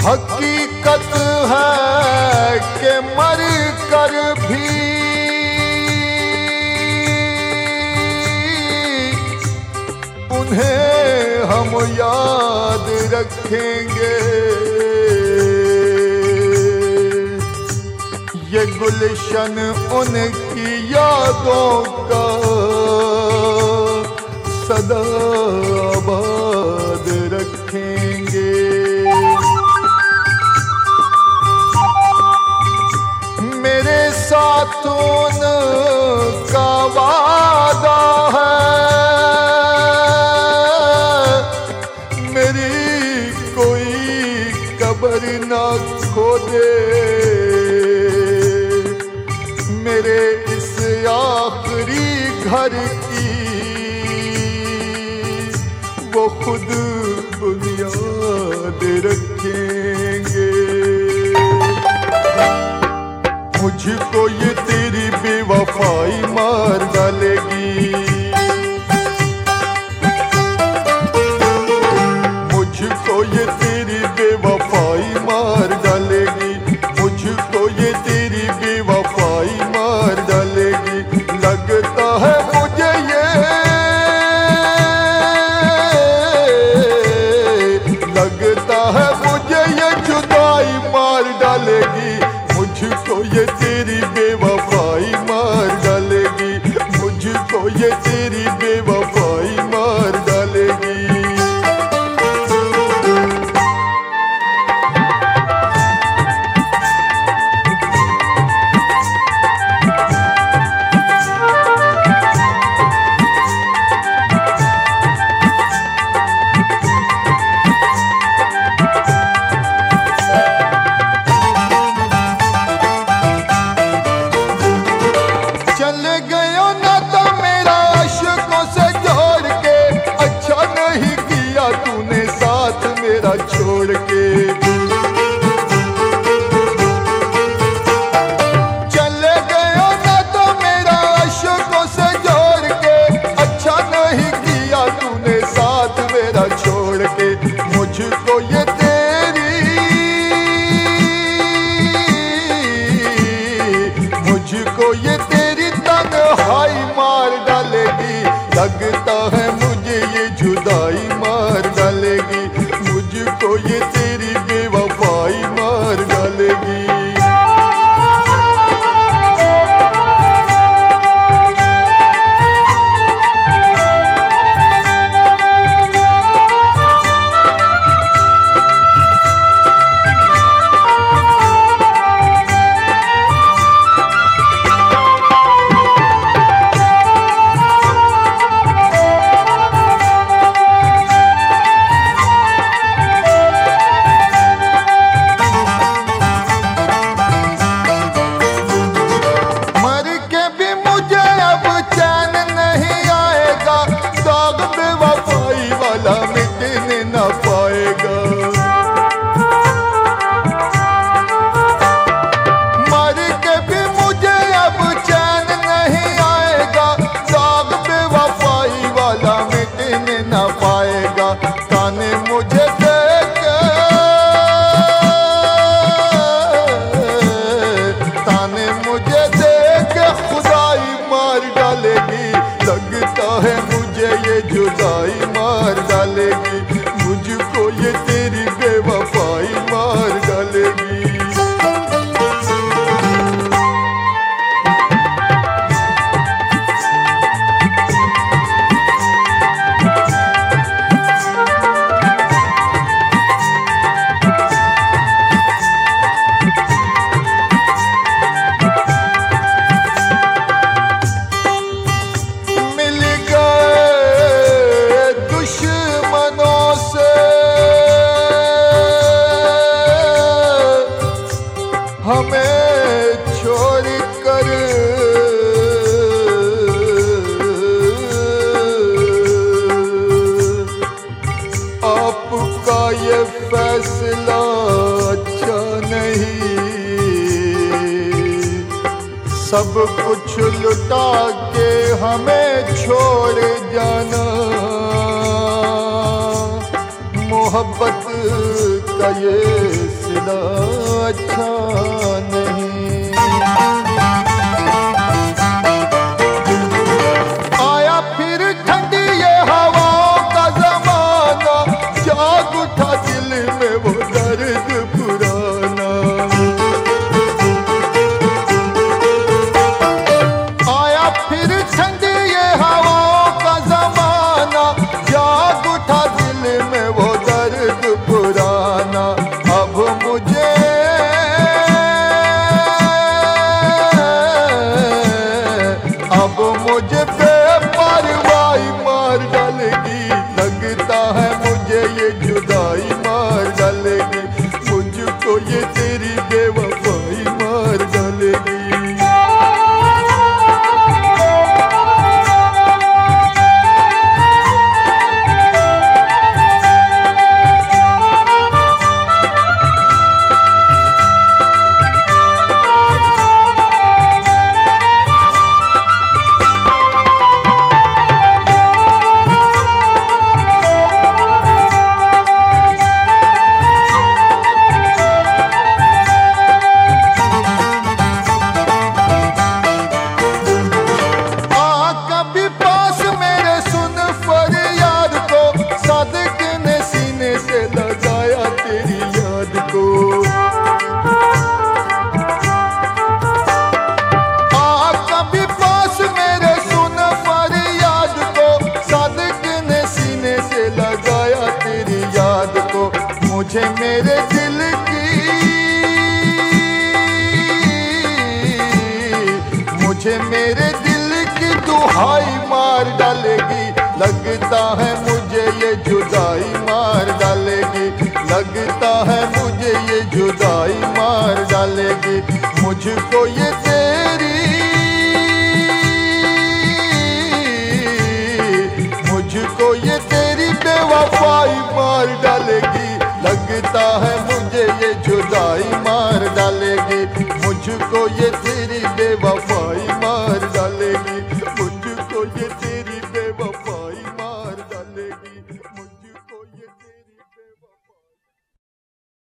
हकीकत है के मर कर भी उन्हें हम याद रखेंगे। ये गुलशन उनकी यादों का सदा आबाद रखें। खबर ना खो दे मेरे इस आखिरी घर की वो खुद बुनियाद रखें। डालेगी लगता है मुझे ये जुदाई मार डालेगी। मुझको ये तेरी सब कुछ लुटा के हमें छोड़ जाना। मोहब्बत का ये सिला अच्छा Como modificando मेरे दिल की दुहाई मार डालेगी। लगता है मुझे ये जुदाई मार डालेगी। लगता है मुझे ये जुदाई मार डालेगी। मुझको ये तेरी, मुझको ये तेरी बेवफाई मार डालेगी। लगता है मुझे ये जुदाई मार डालेगी। मुझको ये तेरी बेवफाई